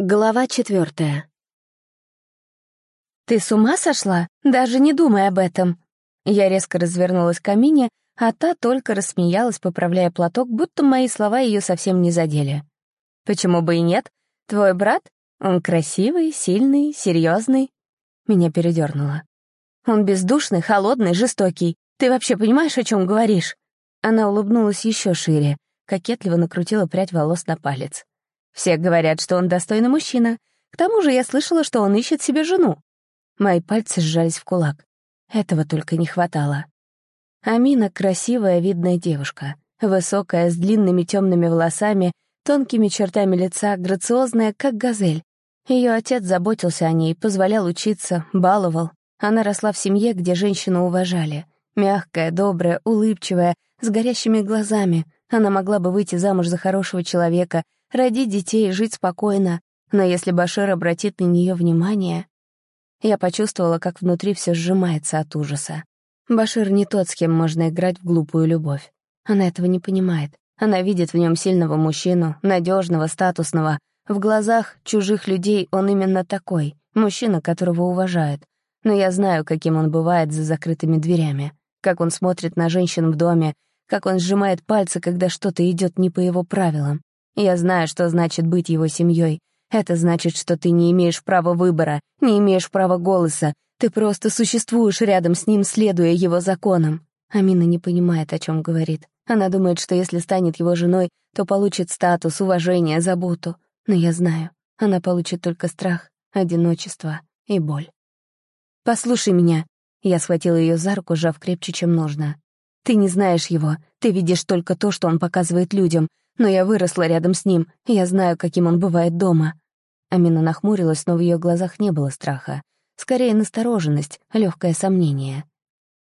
Глава четвертая. «Ты с ума сошла? Даже не думай об этом!» Я резко развернулась к камине, а та только рассмеялась, поправляя платок, будто мои слова ее совсем не задели. «Почему бы и нет? Твой брат? Он красивый, сильный, серьезный. Меня передернуло. «Он бездушный, холодный, жестокий. Ты вообще понимаешь, о чем говоришь?» Она улыбнулась еще шире, кокетливо накрутила прядь волос на палец. Все говорят, что он достойный мужчина. К тому же я слышала, что он ищет себе жену. Мои пальцы сжались в кулак. Этого только не хватало. Амина — красивая, видная девушка. Высокая, с длинными темными волосами, тонкими чертами лица, грациозная, как газель. Ее отец заботился о ней, позволял учиться, баловал. Она росла в семье, где женщину уважали. Мягкая, добрая, улыбчивая, с горящими глазами. Она могла бы выйти замуж за хорошего человека, родить детей и жить спокойно, но если Башир обратит на нее внимание... Я почувствовала, как внутри все сжимается от ужаса. Башир не тот, с кем можно играть в глупую любовь. Она этого не понимает. Она видит в нем сильного мужчину, надежного, статусного. В глазах чужих людей он именно такой, мужчина, которого уважают. Но я знаю, каким он бывает за закрытыми дверями, как он смотрит на женщин в доме, как он сжимает пальцы, когда что-то идет не по его правилам. Я знаю, что значит быть его семьей. Это значит, что ты не имеешь права выбора, не имеешь права голоса. Ты просто существуешь рядом с ним, следуя его законам. Амина не понимает, о чем говорит. Она думает, что если станет его женой, то получит статус, уважение, заботу. Но я знаю, она получит только страх, одиночество и боль. «Послушай меня», — я схватила ее за руку, сжав крепче, чем нужно. «Ты не знаешь его, ты видишь только то, что он показывает людям, но я выросла рядом с ним, я знаю, каким он бывает дома». Амина нахмурилась, но в ее глазах не было страха. Скорее, настороженность, легкое сомнение.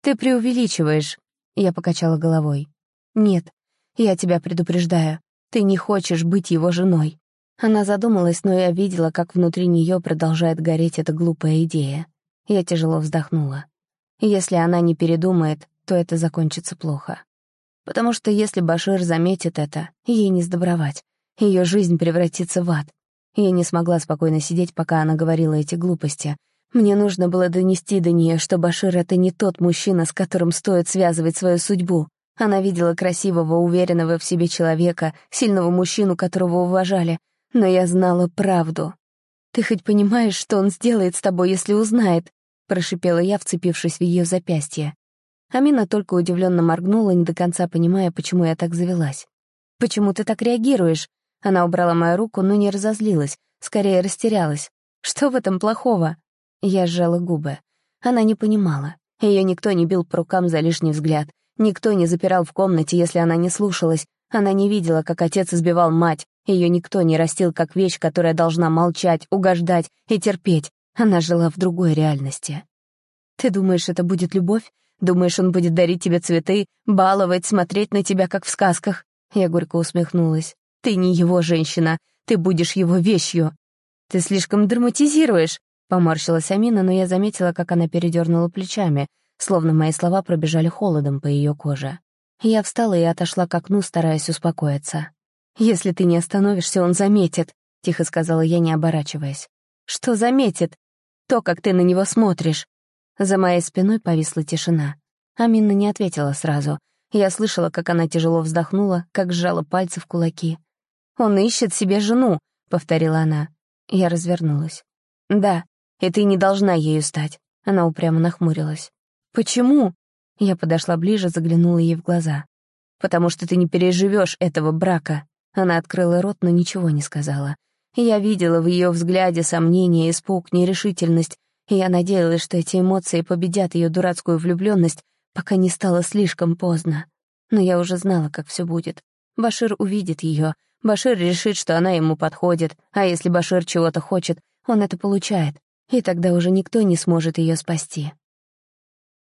«Ты преувеличиваешь», — я покачала головой. «Нет, я тебя предупреждаю. Ты не хочешь быть его женой». Она задумалась, но я видела, как внутри нее продолжает гореть эта глупая идея. Я тяжело вздохнула. Если она не передумает, то это закончится плохо. Потому что если Башир заметит это, ей не сдобровать. Ее жизнь превратится в ад. Я не смогла спокойно сидеть, пока она говорила эти глупости. Мне нужно было донести до нее, что Башир — это не тот мужчина, с которым стоит связывать свою судьбу. Она видела красивого, уверенного в себе человека, сильного мужчину, которого уважали. Но я знала правду. «Ты хоть понимаешь, что он сделает с тобой, если узнает?» — прошипела я, вцепившись в ее запястье. Амина только удивленно моргнула, не до конца понимая, почему я так завелась. «Почему ты так реагируешь?» Она убрала мою руку, но не разозлилась, скорее растерялась. «Что в этом плохого?» Я сжала губы. Она не понимала. Ее никто не бил по рукам за лишний взгляд. Никто не запирал в комнате, если она не слушалась. Она не видела, как отец избивал мать. Ее никто не растил как вещь, которая должна молчать, угождать и терпеть. Она жила в другой реальности. «Ты думаешь, это будет любовь? Думаешь, он будет дарить тебе цветы, баловать, смотреть на тебя, как в сказках?» Я горько усмехнулась. «Ты не его женщина, ты будешь его вещью». «Ты слишком драматизируешь», — поморщилась Амина, но я заметила, как она передернула плечами, словно мои слова пробежали холодом по ее коже. Я встала и отошла к окну, стараясь успокоиться. «Если ты не остановишься, он заметит», — тихо сказала я, не оборачиваясь. «Что заметит? То, как ты на него смотришь». За моей спиной повисла тишина. Амина не ответила сразу. Я слышала, как она тяжело вздохнула, как сжала пальцы в кулаки. «Он ищет себе жену», — повторила она. Я развернулась. «Да, и ты не должна ею стать», — она упрямо нахмурилась. «Почему?» Я подошла ближе, заглянула ей в глаза. «Потому что ты не переживешь этого брака». Она открыла рот, но ничего не сказала. Я видела в ее взгляде сомнение, испуг, нерешительность, я надеялась, что эти эмоции победят ее дурацкую влюбленность, пока не стало слишком поздно. Но я уже знала, как все будет. Башир увидит ее. Башир решит, что она ему подходит, а если Башир чего-то хочет, он это получает, и тогда уже никто не сможет ее спасти.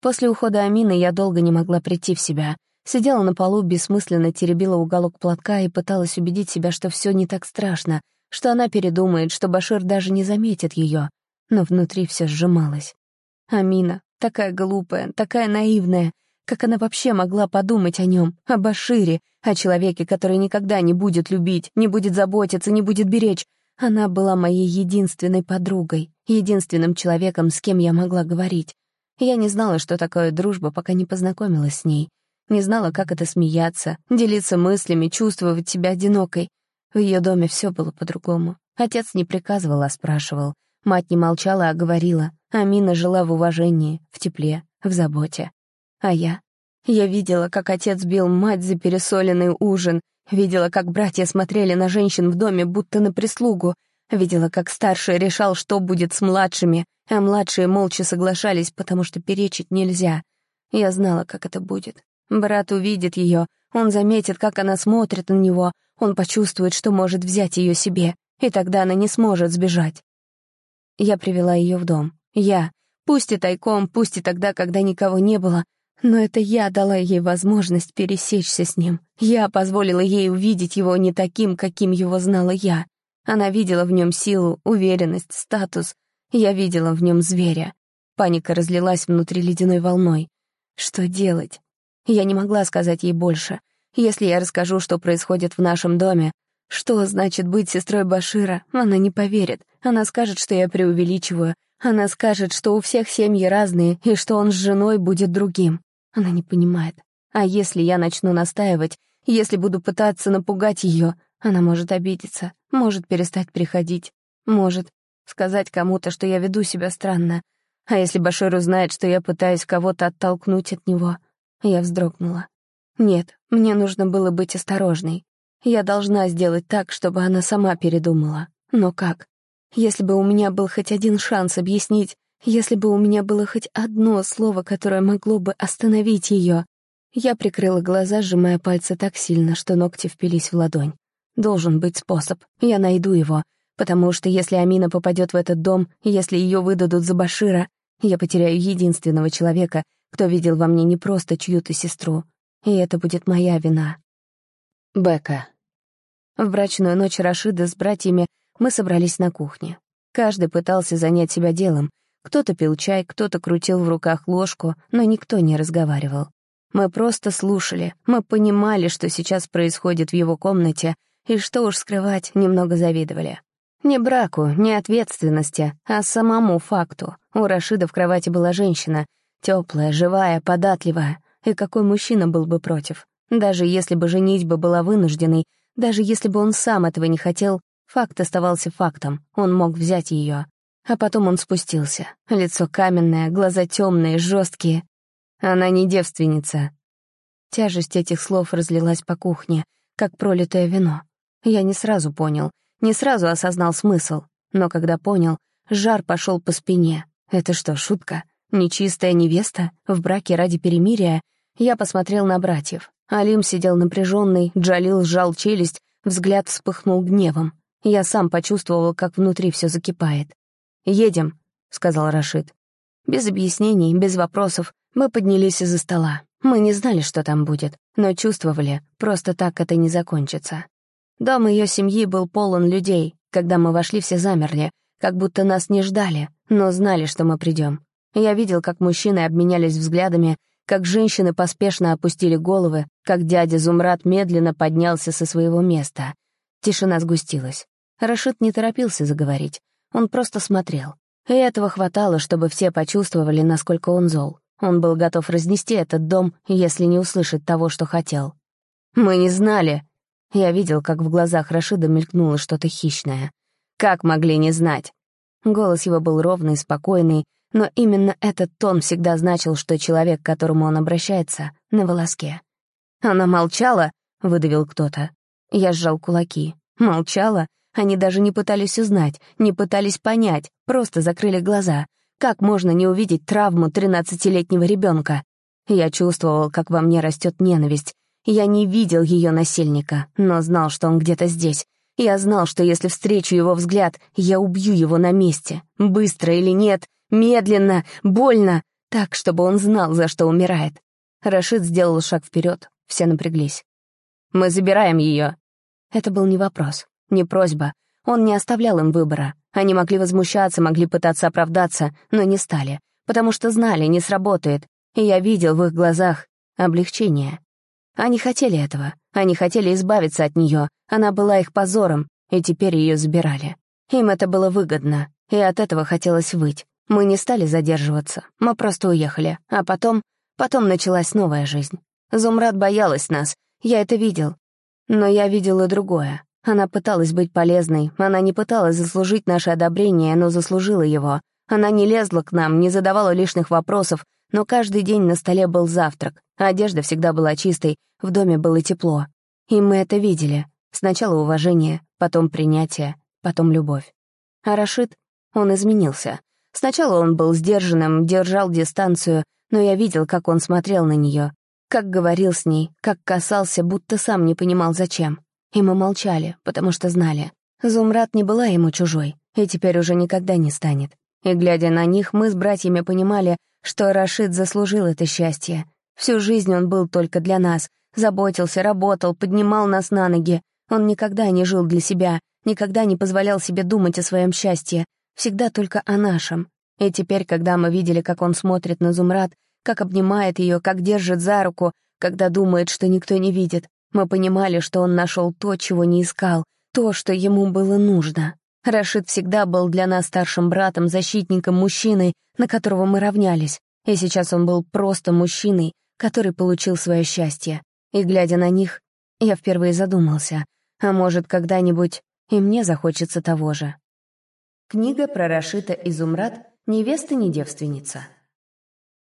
После ухода Амины я долго не могла прийти в себя. Сидела на полу, бессмысленно теребила уголок платка и пыталась убедить себя, что все не так страшно, что она передумает, что Башир даже не заметит ее но внутри все сжималось. Амина, такая глупая, такая наивная, как она вообще могла подумать о нем, о Башире, о человеке, который никогда не будет любить, не будет заботиться, не будет беречь. Она была моей единственной подругой, единственным человеком, с кем я могла говорить. Я не знала, что такое дружба, пока не познакомилась с ней. Не знала, как это смеяться, делиться мыслями, чувствовать себя одинокой. В ее доме все было по-другому. Отец не приказывал, а спрашивал. Мать не молчала, а говорила. Амина жила в уважении, в тепле, в заботе. А я? Я видела, как отец бил мать за пересоленный ужин, видела, как братья смотрели на женщин в доме, будто на прислугу, видела, как старший решал, что будет с младшими, а младшие молча соглашались, потому что перечить нельзя. Я знала, как это будет. Брат увидит ее, он заметит, как она смотрит на него, он почувствует, что может взять ее себе, и тогда она не сможет сбежать. Я привела ее в дом. Я. Пусть и тайком, пусть и тогда, когда никого не было, но это я дала ей возможность пересечься с ним. Я позволила ей увидеть его не таким, каким его знала я. Она видела в нем силу, уверенность, статус. Я видела в нем зверя. Паника разлилась внутри ледяной волной. Что делать? Я не могла сказать ей больше. Если я расскажу, что происходит в нашем доме, что значит быть сестрой Башира, она не поверит. Она скажет, что я преувеличиваю. Она скажет, что у всех семьи разные, и что он с женой будет другим. Она не понимает. А если я начну настаивать, если буду пытаться напугать ее, она может обидеться, может перестать приходить, может сказать кому-то, что я веду себя странно. А если Башир узнает, что я пытаюсь кого-то оттолкнуть от него? Я вздрогнула. Нет, мне нужно было быть осторожной. Я должна сделать так, чтобы она сама передумала. Но как? Если бы у меня был хоть один шанс объяснить, если бы у меня было хоть одно слово, которое могло бы остановить ее. Я прикрыла глаза, сжимая пальцы так сильно, что ногти впились в ладонь. Должен быть способ. Я найду его. Потому что если Амина попадет в этот дом, если ее выдадут за Башира, я потеряю единственного человека, кто видел во мне не просто чью-то сестру. И это будет моя вина. Бека. В брачную ночь Рашида с братьями мы собрались на кухне. Каждый пытался занять себя делом, кто-то пил чай, кто-то крутил в руках ложку, но никто не разговаривал. Мы просто слушали, мы понимали, что сейчас происходит в его комнате, и что уж скрывать, немного завидовали. Не браку, не ответственности, а самому факту. У Рашида в кровати была женщина, теплая, живая, податливая. И какой мужчина был бы против? Даже если бы женитьба была вынужденной, даже если бы он сам этого не хотел, факт оставался фактом, он мог взять ее. А потом он спустился. Лицо каменное, глаза темные, жесткие. Она не девственница. Тяжесть этих слов разлилась по кухне, как пролитое вино. Я не сразу понял, не сразу осознал смысл. Но когда понял, жар пошел по спине. Это что, шутка? Нечистая невеста? В браке ради перемирия? Я посмотрел на братьев. Алим сидел напряженный, Джалил сжал челюсть, взгляд вспыхнул гневом. Я сам почувствовал, как внутри все закипает. «Едем», — сказал Рашид. Без объяснений, без вопросов, мы поднялись из-за стола. Мы не знали, что там будет, но чувствовали, просто так это не закончится. Дом ее семьи был полон людей. Когда мы вошли, все замерли, как будто нас не ждали, но знали, что мы придем. Я видел, как мужчины обменялись взглядами, как женщины поспешно опустили головы, как дядя Зумрад медленно поднялся со своего места. Тишина сгустилась. Рашид не торопился заговорить. Он просто смотрел. И этого хватало, чтобы все почувствовали, насколько он зол. Он был готов разнести этот дом, если не услышит того, что хотел. «Мы не знали!» Я видел, как в глазах Рашида мелькнуло что-то хищное. «Как могли не знать?» Голос его был ровный, спокойный, но именно этот тон всегда значил, что человек, к которому он обращается, на волоске. «Она молчала?» — выдавил кто-то. Я сжал кулаки. «Молчала? Они даже не пытались узнать, не пытались понять, просто закрыли глаза. Как можно не увидеть травму тринадцатилетнего ребенка? Я чувствовал, как во мне растет ненависть. Я не видел ее насильника, но знал, что он где-то здесь. Я знал, что если встречу его взгляд, я убью его на месте. Быстро или нет, медленно, больно, так, чтобы он знал, за что умирает. Рашид сделал шаг вперед, все напряглись. «Мы забираем ее». Это был не вопрос. Не просьба. Он не оставлял им выбора. Они могли возмущаться, могли пытаться оправдаться, но не стали, потому что знали, не сработает. И я видел в их глазах облегчение. Они хотели этого. Они хотели избавиться от нее. Она была их позором, и теперь ее забирали. Им это было выгодно, и от этого хотелось выть. Мы не стали задерживаться, мы просто уехали, а потом... Потом началась новая жизнь. Зумрад боялась нас, я это видел. Но я видел и другое. Она пыталась быть полезной, она не пыталась заслужить наше одобрение, но заслужила его. Она не лезла к нам, не задавала лишних вопросов, но каждый день на столе был завтрак, одежда всегда была чистой, в доме было тепло. И мы это видели. Сначала уважение, потом принятие, потом любовь. А Рашид, он изменился. Сначала он был сдержанным, держал дистанцию, но я видел, как он смотрел на нее, как говорил с ней, как касался, будто сам не понимал, зачем. И мы молчали, потому что знали. Зумрад не была ему чужой, и теперь уже никогда не станет. И, глядя на них, мы с братьями понимали, что Рашид заслужил это счастье. Всю жизнь он был только для нас, заботился, работал, поднимал нас на ноги. Он никогда не жил для себя, никогда не позволял себе думать о своем счастье, всегда только о нашем. И теперь, когда мы видели, как он смотрит на Зумрад, как обнимает ее, как держит за руку, когда думает, что никто не видит, мы понимали, что он нашел то, чего не искал, то, что ему было нужно. Рашид всегда был для нас старшим братом, защитником, мужчиной, на которого мы равнялись. И сейчас он был просто мужчиной, который получил свое счастье. И, глядя на них, я впервые задумался, а может, когда-нибудь и мне захочется того же. Книга про Рашита Изумрад «Невеста не девственница».